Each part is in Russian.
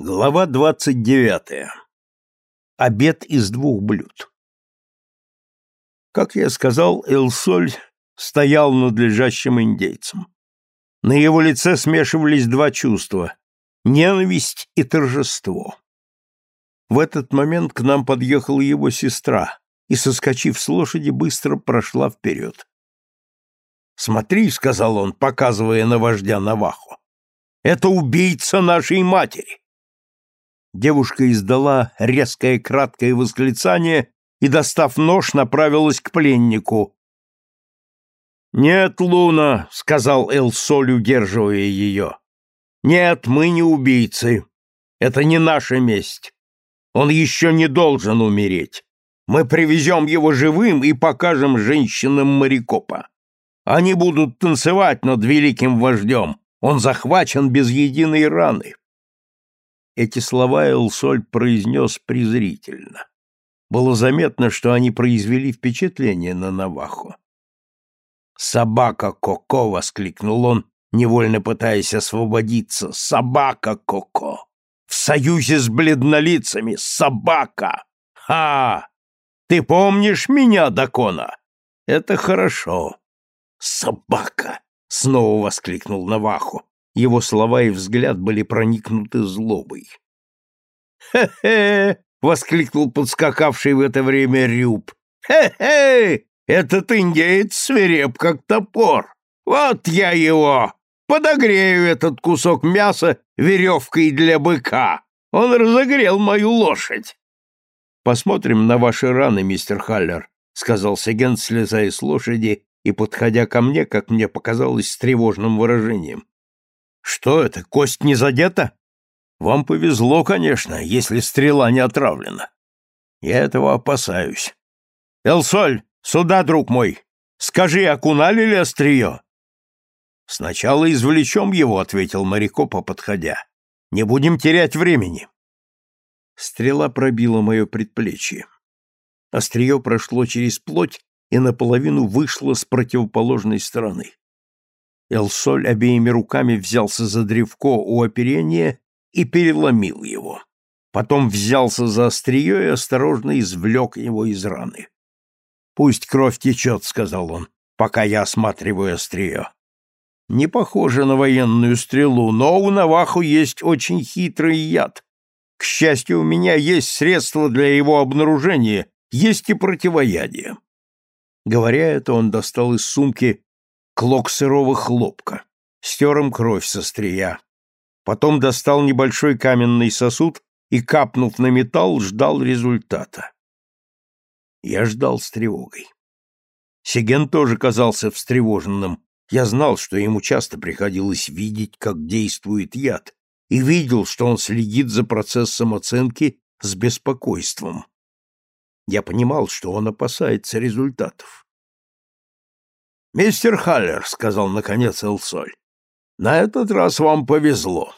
Глава двадцать девятая. Обед из двух блюд. Как я сказал, Элсоль стоял над лежащим индейцем. На его лице смешивались два чувства — ненависть и торжество. В этот момент к нам подъехала его сестра и, соскочив с лошади, быстро прошла вперед. «Смотри», — сказал он, показывая на вождя Навахо, — «это убийца нашей матери». Девушка издала резкое краткое восклицание и, достав нож, направилась к пленнику. «Нет, Луна», — сказал Элсоль, удерживая ее. «Нет, мы не убийцы. Это не наша месть. Он еще не должен умереть. Мы привезем его живым и покажем женщинам Марикопа. Они будут танцевать над великим вождем. Он захвачен без единой раны. Эти слова Элсоль произнес презрительно. Было заметно, что они произвели впечатление на Навахо. «Собака Коко!» — воскликнул он, невольно пытаясь освободиться. «Собака Коко! В союзе с бледнолицами! Собака! Ха! Ты помнишь меня, Дакона? Это хорошо! Собака!» — снова воскликнул Навахо. Его слова и взгляд были проникнуты злобой. «Хе-хе!» — воскликнул подскакавший в это время Рюб. «Хе-хе! Этот индеец свиреп, как топор! Вот я его! Подогрею этот кусок мяса веревкой для быка! Он разогрел мою лошадь!» «Посмотрим на ваши раны, мистер Халлер», — сказал Сегент, слезая с лошади и подходя ко мне, как мне показалось, с тревожным выражением. Что это, кость не задета? Вам повезло, конечно, если стрела не отравлена. Я этого опасаюсь. Элсоль, сюда, друг мой. Скажи, окунали ли острие? Сначала извлечем его, ответил Марикопа, подходя. Не будем терять времени. Стрела пробила мое предплечье. Острие прошло через плоть и наполовину вышло с противоположной стороны. Элсоль обеими руками взялся за древко у оперения и переломил его. Потом взялся за острие и осторожно извлек его из раны. «Пусть кровь течет», — сказал он, — «пока я осматриваю острие». Не похоже на военную стрелу, но у Наваху есть очень хитрый яд. К счастью, у меня есть средства для его обнаружения, есть и противоядие. Говоря это, он достал из сумки клок сырого хлопка, стер им кровь со стрия. Потом достал небольшой каменный сосуд и, капнув на металл, ждал результата. Я ждал с тревогой. Сеген тоже казался встревоженным. Я знал, что ему часто приходилось видеть, как действует яд, и видел, что он следит за процессом оценки с беспокойством. Я понимал, что он опасается результатов. «Мистер Халлер», — сказал наконец Элсоль, — «на этот раз вам повезло.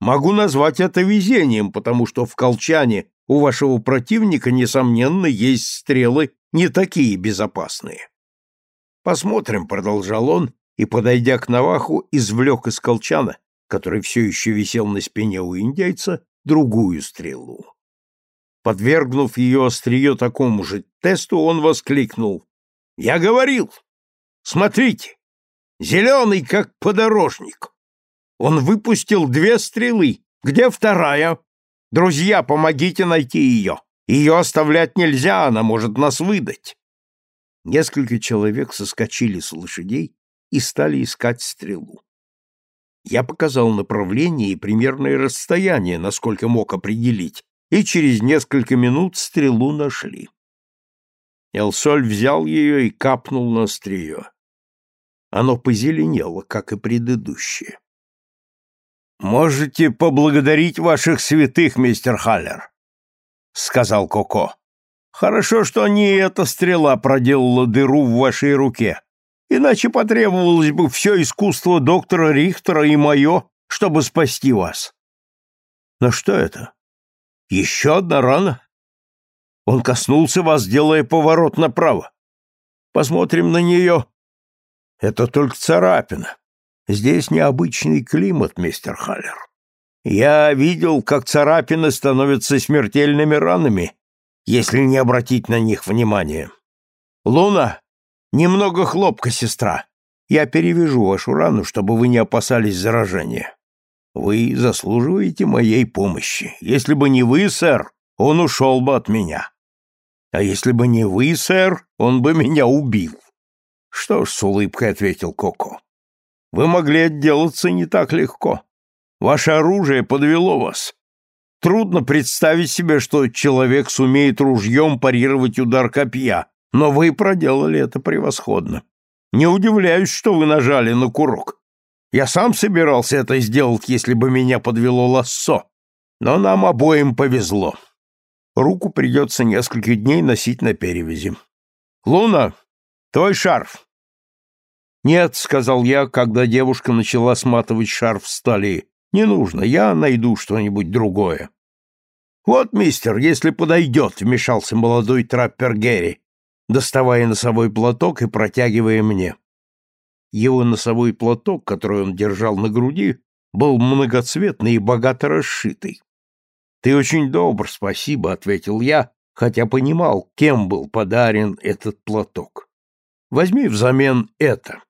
Могу назвать это везением, потому что в колчане у вашего противника, несомненно, есть стрелы не такие безопасные». «Посмотрим», — продолжал он, и, подойдя к Наваху, извлек из колчана, который все еще висел на спине у индейца, другую стрелу. Подвергнув ее острие такому же тесту, он воскликнул. «Я говорил! Смотрите, зеленый, как подорожник. Он выпустил две стрелы. Где вторая? Друзья, помогите найти ее. Ее оставлять нельзя, она может нас выдать. Несколько человек соскочили с лошадей и стали искать стрелу. Я показал направление и примерное расстояние, насколько мог определить, и через несколько минут стрелу нашли. Элсоль взял ее и капнул на острие. Оно позеленело, как и предыдущее. «Можете поблагодарить ваших святых, мистер Халлер», — сказал Коко. «Хорошо, что не эта стрела проделала дыру в вашей руке, иначе потребовалось бы все искусство доктора Рихтера и мое, чтобы спасти вас». «Но что это? Еще одна рана?» Он коснулся вас, делая поворот направо. Посмотрим на нее. Это только царапина. Здесь необычный климат, мистер Халлер. Я видел, как царапины становятся смертельными ранами, если не обратить на них внимания. Луна, немного хлопка, сестра. Я перевяжу вашу рану, чтобы вы не опасались заражения. Вы заслуживаете моей помощи. Если бы не вы, сэр, он ушел бы от меня. А если бы не вы, сэр, он бы меня убил. Что ж, с улыбкой ответил Коко. Вы могли отделаться не так легко. Ваше оружие подвело вас. Трудно представить себе, что человек сумеет ружьем парировать удар копья, но вы проделали это превосходно. Не удивляюсь, что вы нажали на курок. Я сам собирался это сделать, если бы меня подвело лассо, но нам обоим повезло. Руку придется несколько дней носить на перевязи. Луна, твой шарф. Нет, сказал я, когда девушка начала сматывать шарф с талии. Не нужно, я найду что-нибудь другое. Вот, мистер, если подойдет, вмешался молодой траппер Герри, доставая носовой платок и протягивая мне. Его носовой платок, который он держал на груди, был многоцветный и богато расшитый. «Ты очень добр, спасибо», — ответил я, хотя понимал, кем был подарен этот платок. «Возьми взамен это».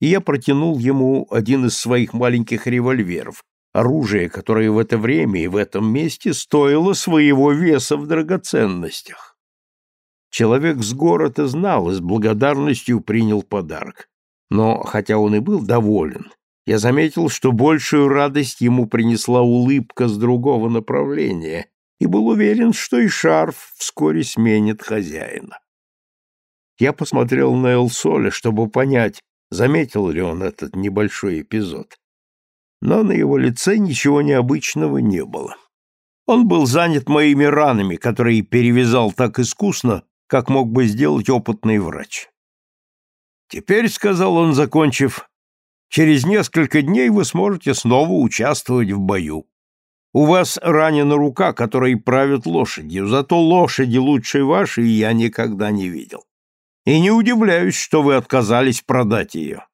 И я протянул ему один из своих маленьких револьверов, оружие, которое в это время и в этом месте стоило своего веса в драгоценностях. Человек с города знал и с благодарностью принял подарок. Но, хотя он и был доволен, я заметил, что большую радость ему принесла улыбка с другого направления, и был уверен, что и шарф вскоре сменит хозяина. Я посмотрел на Элсоля, чтобы понять, заметил ли он этот небольшой эпизод но на его лице ничего необычного не было. Он был занят моими ранами, которые перевязал так искусно, как мог бы сделать опытный врач. «Теперь», — сказал он, закончив, — «через несколько дней вы сможете снова участвовать в бою. У вас ранена рука, которой правят лошадью, зато лошади лучше вашей я никогда не видел. И не удивляюсь, что вы отказались продать ее.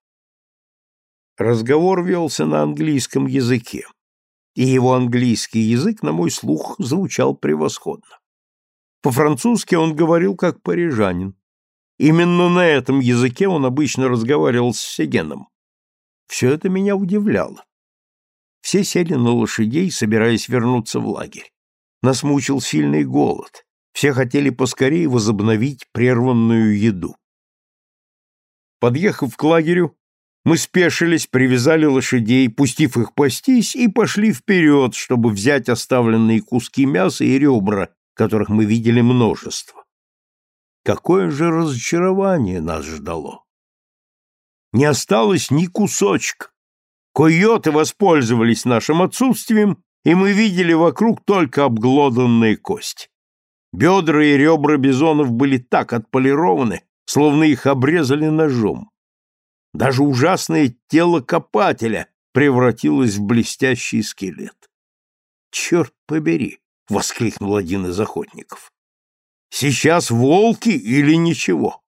Разговор велся на английском языке, и его английский язык, на мой слух, звучал превосходно. По-французски он говорил как парижанин. Именно на этом языке он обычно разговаривал с Сегеном. Все это меня удивляло. Все сели на лошадей, собираясь вернуться в лагерь. Нас мучил сильный голод. Все хотели поскорее возобновить прерванную еду. Подъехав к лагерю, мы спешились, привязали лошадей, пустив их пастись, и пошли вперед, чтобы взять оставленные куски мяса и ребра, которых мы видели множество. Какое же разочарование нас ждало! Не осталось ни кусочка. Койоты воспользовались нашим отсутствием, и мы видели вокруг только обглоданные кости. Бедра и ребра бизонов были так отполированы, словно их обрезали ножом. Даже ужасное тело копателя превратилось в блестящий скелет. «Черт побери!» — воскликнул один из охотников. «Сейчас волки или ничего?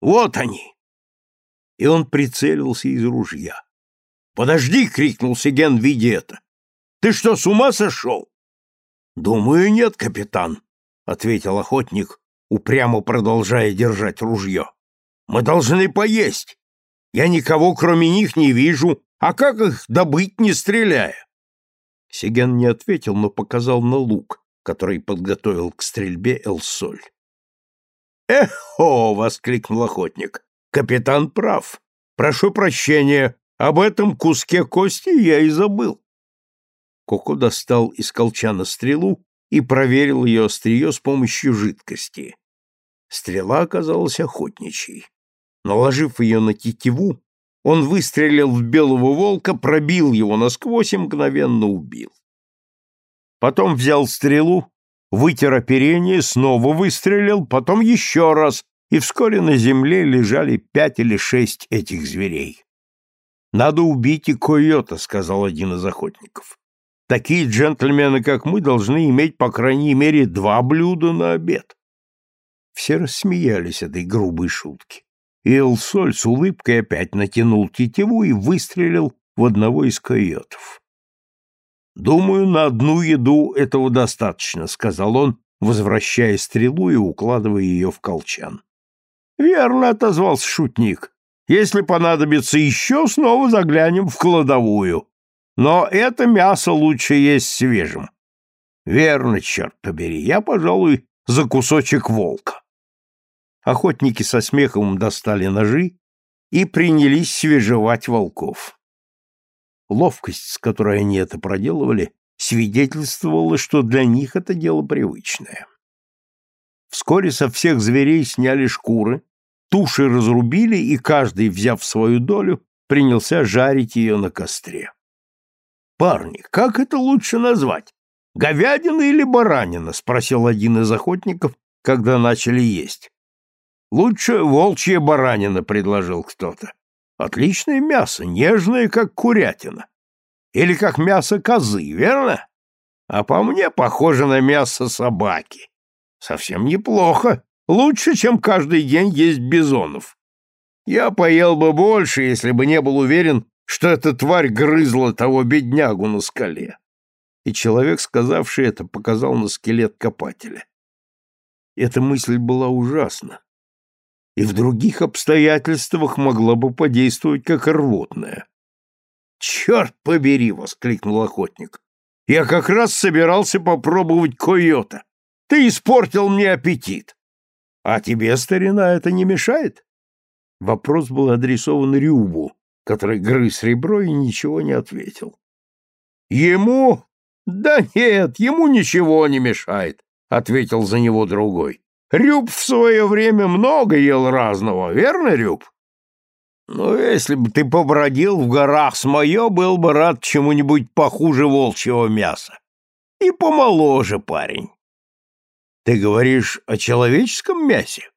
Вот они!» И он прицелился из ружья. «Подожди!» — крикнул Сиген, видя это. «Ты что, с ума сошел?» «Думаю, нет, капитан», — ответил охотник, упрямо продолжая держать ружье. «Мы должны поесть. Я никого, кроме них, не вижу. А как их добыть, не стреляя? Сиген не ответил, но показал на лук, который подготовил к стрельбе Элсоль. «Эхо!» — воскликнул охотник. «Капитан прав. Прошу прощения, об этом куске кости я и забыл». Коко достал из колчана стрелу и проверил ее острие с помощью жидкости. Стрела оказалась охотничьей. Наложив ее на тетиву, он выстрелил в белого волка, пробил его насквозь и мгновенно убил. Потом взял стрелу, вытер оперение, снова выстрелил, потом еще раз, и вскоре на земле лежали пять или шесть этих зверей. «Надо убить и койота», — сказал один из охотников. «Такие джентльмены, как мы, должны иметь, по крайней мере, два блюда на обед». Все рассмеялись этой грубой шутки и Элсоль с улыбкой опять натянул тетиву и выстрелил в одного из койотов. Думаю, на одну еду этого достаточно, сказал он, возвращая стрелу и укладывая ее в колчан. Верно, отозвался шутник. Если понадобится еще, снова заглянем в кладовую. Но это мясо лучше есть свежим. Верно, черт побери, я, пожалуй, за кусочек волка. Охотники со смехом достали ножи и принялись свежевать волков. Ловкость, с которой они это проделывали, свидетельствовала, что для них это дело привычное. Вскоре со всех зверей сняли шкуры, туши разрубили, и каждый, взяв свою долю, принялся жарить ее на костре. «Парни, как это лучше назвать? Говядина или баранина?» — спросил один из охотников, когда начали есть. «Лучше волчья баранина», — предложил кто-то. «Отличное мясо, нежное, как курятина. Или как мясо козы, верно? А по мне похоже на мясо собаки. Совсем неплохо, лучше, чем каждый день есть бизонов. Я поел бы больше, если бы не был уверен, что эта тварь грызла того беднягу на скале. И человек, сказавший это, показал на скелет копателя. Эта мысль была ужасна, и в других обстоятельствах могла бы подействовать как рвотная. «Черт побери!» — воскликнул охотник. «Я как раз собирался попробовать койота. Ты испортил мне аппетит. А тебе, старина, это не мешает?» Вопрос был адресован Рюбу, который грыз ребро и ничего не ответил. «Ему? Да нет, ему ничего не мешает», — ответил за него другой. «Рюб в свое время много ел разного, верно, Рюб?» «Ну, если бы ты побродил в горах с моё, был бы рад чему-нибудь похуже волчьего мяса. И помоложе, парень». «Ты говоришь о человеческом мясе?»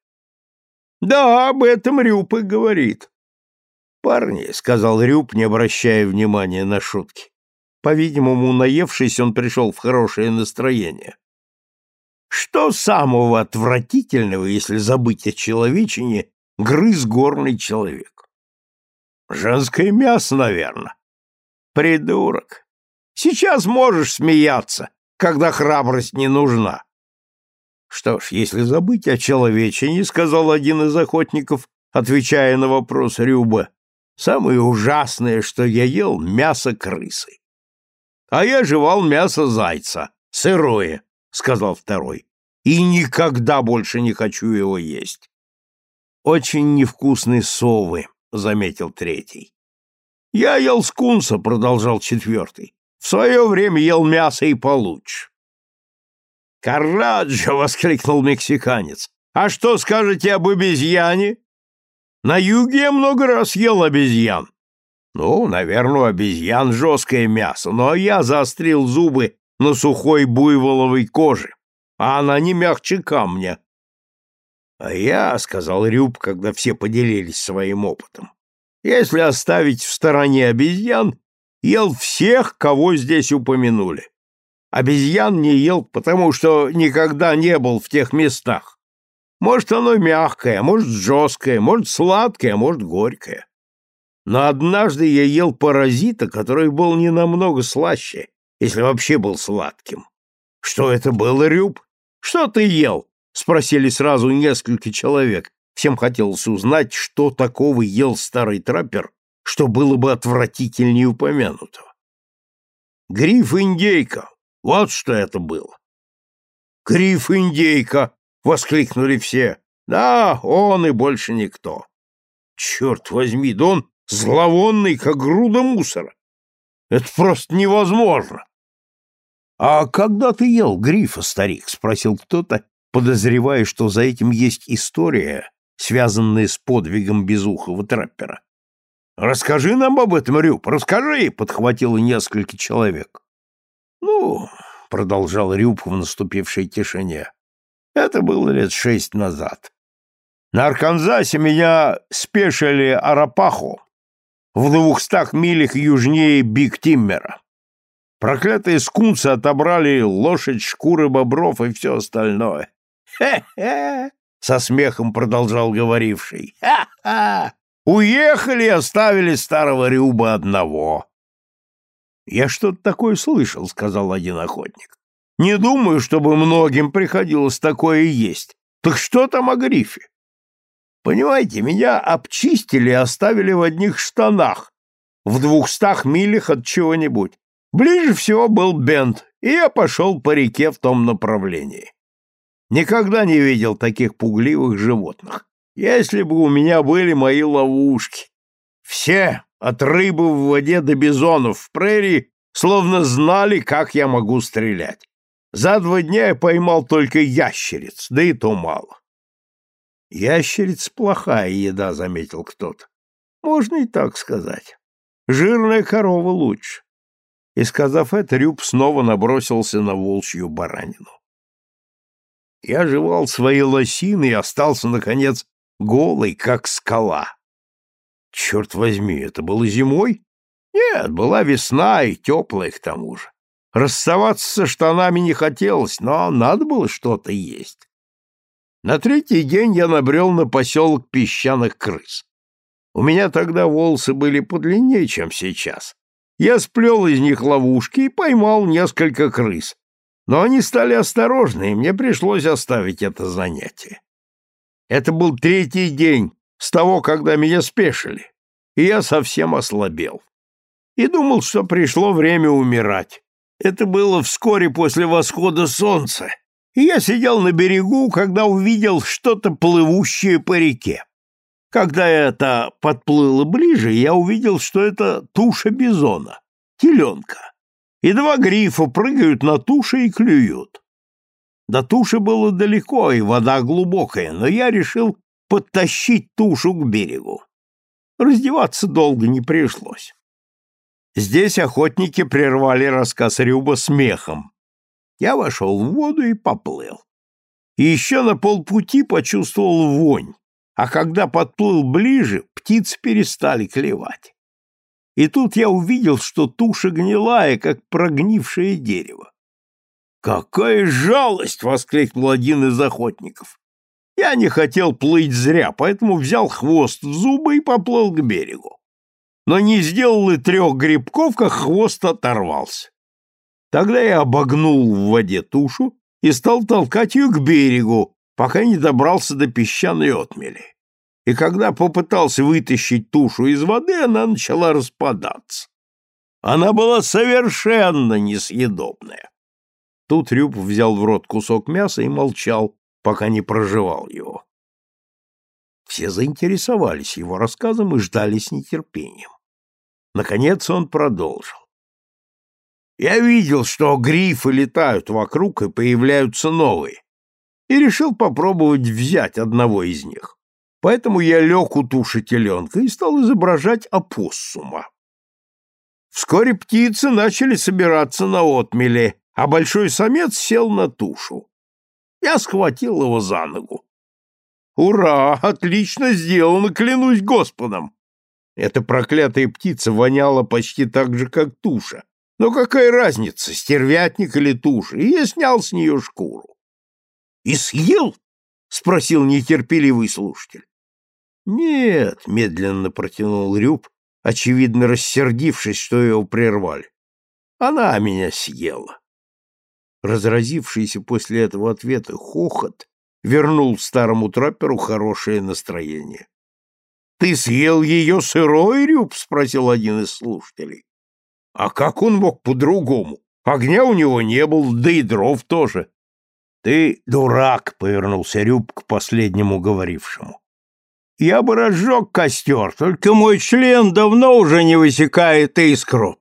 «Да, об этом Рюб и говорит». «Парни», — сказал Рюб, не обращая внимания на шутки. По-видимому, наевшись, он пришел в хорошее настроение. Что самого отвратительного, если забыть о человечине, грыз горный человек? Женское мясо, наверное. Придурок. Сейчас можешь смеяться, когда храбрость не нужна. Что ж, если забыть о человечине, сказал один из охотников, отвечая на вопрос Рюба, Самое ужасное, что я ел, мясо крысы. А я жевал мясо зайца, сырое, сказал второй. И никогда больше не хочу его есть. Очень невкусные совы, заметил третий. Я ел скунса, продолжал четвертый. В свое время ел мясо и получше. «Карраджо!» — воскликнул мексиканец. «А что скажете об обезьяне?» На юге я много раз ел обезьян. Ну, наверное, обезьян жесткое мясо, но я заострил зубы на сухой буйволовой коже, а она не мягче камня. А я, — сказал Рюб, когда все поделились своим опытом, — если оставить в стороне обезьян, ел всех, кого здесь упомянули. Обезьян не ел, потому что никогда не был в тех местах. Может, оно мягкое, может, жесткое, может, сладкое, может, горькое. Но однажды я ел паразита, который был не намного слаще, если вообще был сладким. Что это было, Рюб? Что ты ел? Спросили сразу несколько человек. Всем хотелось узнать, что такого ел старый траппер, что было бы отвратительнее упомянутого. Гриф-индейка. Вот что это было. Гриф-индейка, Воскликнули все. Да, он и больше никто. Черт возьми, да он зловонный, как груда мусора. Это просто невозможно. — А когда ты ел грифа, старик? — спросил кто-то, подозревая, что за этим есть история, связанная с подвигом безухого траппера. — Расскажи нам об этом, Рюб, расскажи! — подхватило несколько человек. — Ну, — продолжал Рюб в наступившей тишине, это было лет шесть назад. На Арканзасе меня спешили Арапаху в двухстах милях южнее Биг-Тиммера. Проклятые скунсы отобрали лошадь, шкуры бобров и все остальное. «Хе-хе!» — со смехом продолжал говоривший. «Ха-ха! Уехали и оставили старого Рюба одного. Я что-то такое слышал, сказал один охотник. Не думаю, чтобы многим приходилось такое есть. Так что там о грифе? Понимаете, меня обчистили и оставили в одних штанах, в двухстах милях от чего-нибудь. Ближе всего был Бент, и я пошел по реке в том направлении. Никогда не видел таких пугливых животных. Если бы у меня были мои ловушки. Все, от рыбы в воде до бизонов в прерии, словно знали, как я могу стрелять. За два дня я поймал только ящериц, да и то мало. Ящериц плохая еда, заметил кто-то. Можно и так сказать. Жирная корова лучше. И, сказав это, Рюб снова набросился на волчью баранину. Я жевал свои лосины и остался, наконец, голый, как скала. Черт возьми, это было зимой? Нет, была весна и теплая к тому же. Расставаться со штанами не хотелось, но надо было что-то есть. На третий день я набрел на поселок песчаных крыс. У меня тогда волосы были подлиннее, чем сейчас. Я сплел из них ловушки и поймал несколько крыс. Но они стали осторожны, и мне пришлось оставить это занятие. Это был третий день с того, когда меня спешили, и я совсем ослабел. И думал, что пришло время умирать. Это было вскоре после восхода солнца, и я сидел на берегу, когда увидел что-то плывущее по реке. Когда это подплыло ближе, я увидел, что это туша бизона, теленка, и два грифа прыгают на туше и клюют. До туши было далеко, и вода глубокая, но я решил подтащить тушу к берегу. Раздеваться долго не пришлось. Здесь охотники прервали рассказ Рюба смехом. Я вошел в воду и поплыл. И еще на полпути почувствовал вонь, а когда подплыл ближе, птицы перестали клевать. И тут я увидел, что туша гнилая, как прогнившее дерево. «Какая жалость!» — воскликнул один из охотников. Я не хотел плыть зря, поэтому взял хвост в зубы и поплыл к берегу но не сделал и трех грибков, как хвост оторвался. Тогда я обогнул в воде тушу и стал толкать ее к берегу, пока не добрался до песчаной отмели. И когда попытался вытащить тушу из воды, она начала распадаться. Она была совершенно несъедобная. Тут Рюб взял в рот кусок мяса и молчал, пока не прожевал его. Все заинтересовались его рассказом и ждали с нетерпением. Наконец он продолжил. Я видел, что грифы летают вокруг и появляются новые, и решил попробовать взять одного из них. Поэтому я лег у туши теленка и стал изображать опоссума. Вскоре птицы начали собираться на отмеле, а большой самец сел на тушу. Я схватил его за ногу. «Ура! Отлично сделано, клянусь Господом! Эта проклятая птица воняла почти так же, как туша. Но какая разница, стервятник или туша? И я снял с нее шкуру. — И съел? — спросил нетерпеливый слушатель. — Нет, — медленно протянул Рюб, очевидно рассердившись, что его прервали. — Она меня съела. Разразившийся после этого ответа хохот вернул старому трапперу хорошее настроение. Ты съел ее сырой, Рюб? — спросил один из слушателей. — А как он мог по-другому? Огня у него не было, да и дров тоже. — Ты дурак, — повернулся Рюб к последнему говорившему. — Я бы разжег костер, только мой член давно уже не высекает искру.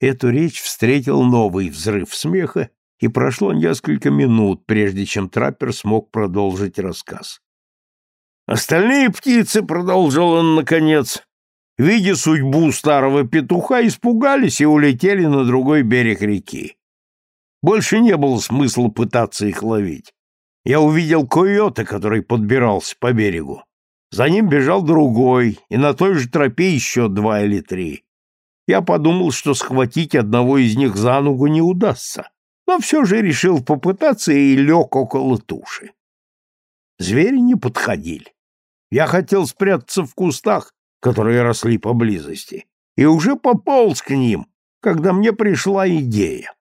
Эту речь встретил новый взрыв смеха, и прошло несколько минут, прежде чем траппер смог продолжить рассказ. Остальные птицы, продолжил он наконец, видя судьбу старого петуха, испугались и улетели на другой берег реки. Больше не было смысла пытаться их ловить. Я увидел койота, который подбирался по берегу. За ним бежал другой, и на той же тропе еще два или три. Я подумал, что схватить одного из них за ногу не удастся, но все же решил попытаться и лег около туши. Звери не подходили. Я хотел спрятаться в кустах, которые росли поблизости, и уже пополз к ним, когда мне пришла идея.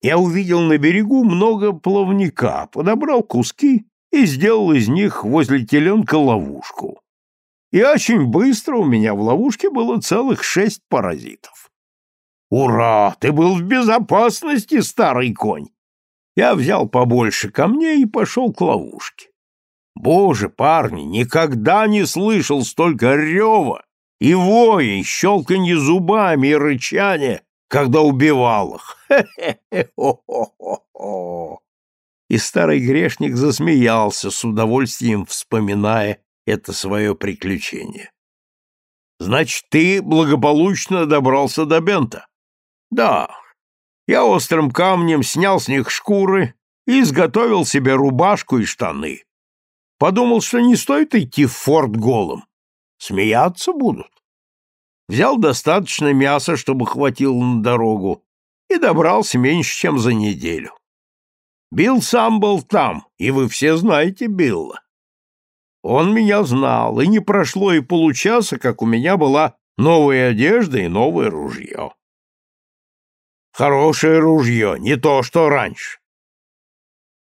Я увидел на берегу много плавника, подобрал куски и сделал из них возле теленка ловушку. И очень быстро у меня в ловушке было целых шесть паразитов. «Ура! Ты был в безопасности, старый конь!» Я взял побольше камней и пошел к ловушке. Боже, парни, никогда не слышал столько рева и воя, и щелканье зубами, и рычания, когда убивал их. И старый грешник засмеялся с удовольствием, вспоминая это свое приключение. Значит, ты благополучно добрался до Бента? Да. Я острым камнем снял с них шкуры и изготовил себе рубашку и штаны. Подумал, что не стоит идти в форт голым. Смеяться будут. Взял достаточно мяса, чтобы хватило на дорогу, и добрался меньше, чем за неделю. Билл сам был там, и вы все знаете Билла. Он меня знал, и не прошло и получаса, как у меня была новая одежда и новое ружье. Хорошее ружье, не то, что раньше.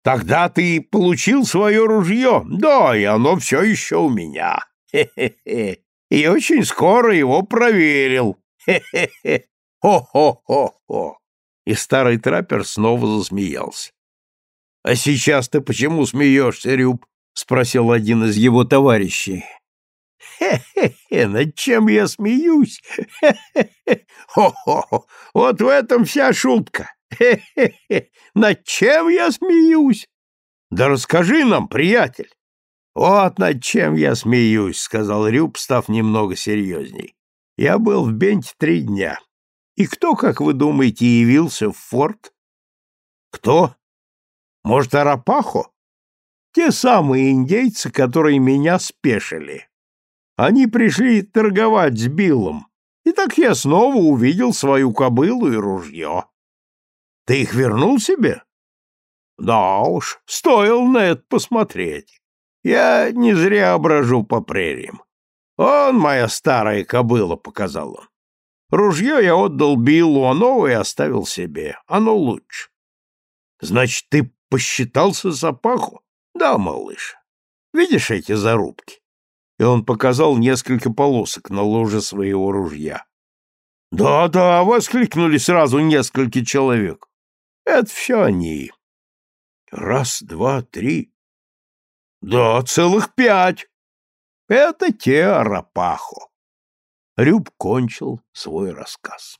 Тогда ты получил свое ружье? Да, и оно все еще у меня. Хе-хе-хе. И очень скоро его проверил. Хе-хе-хе. Хо-хо-хо-хо. И старый траппер снова засмеялся. — А сейчас ты почему смеешься, Рюб? — спросил один из его товарищей. «Хе-хе-хе, над чем я смеюсь? Хе-хе-хе, хо-хо, вот в этом вся шутка. Хе-хе-хе, над чем я смеюсь? Да расскажи нам, приятель. Вот над чем я смеюсь, сказал Рюб, став немного серьезней. Я был в Бенте три дня. И кто, как вы думаете, явился в форт? Кто? Может, Арапахо? Те самые индейцы, которые меня спешили. Они пришли торговать с Биллом, и так я снова увидел свою кобылу и ружье. Ты их вернул себе? Да уж, стоило на это посмотреть. Я не зря брожу по прериям. Он, моя старая кобыла, показал он. Ружье я отдал Биллу, а новое оставил себе. Оно лучше. Значит, ты посчитался запаху? Да, малыш. Видишь эти зарубки? И он показал несколько полосок на ложе своего ружья. Да-да, воскликнули сразу несколько человек. Это все они. Раз, два, три. Да, целых пять. Это те Арапахо. Рюб кончил свой рассказ.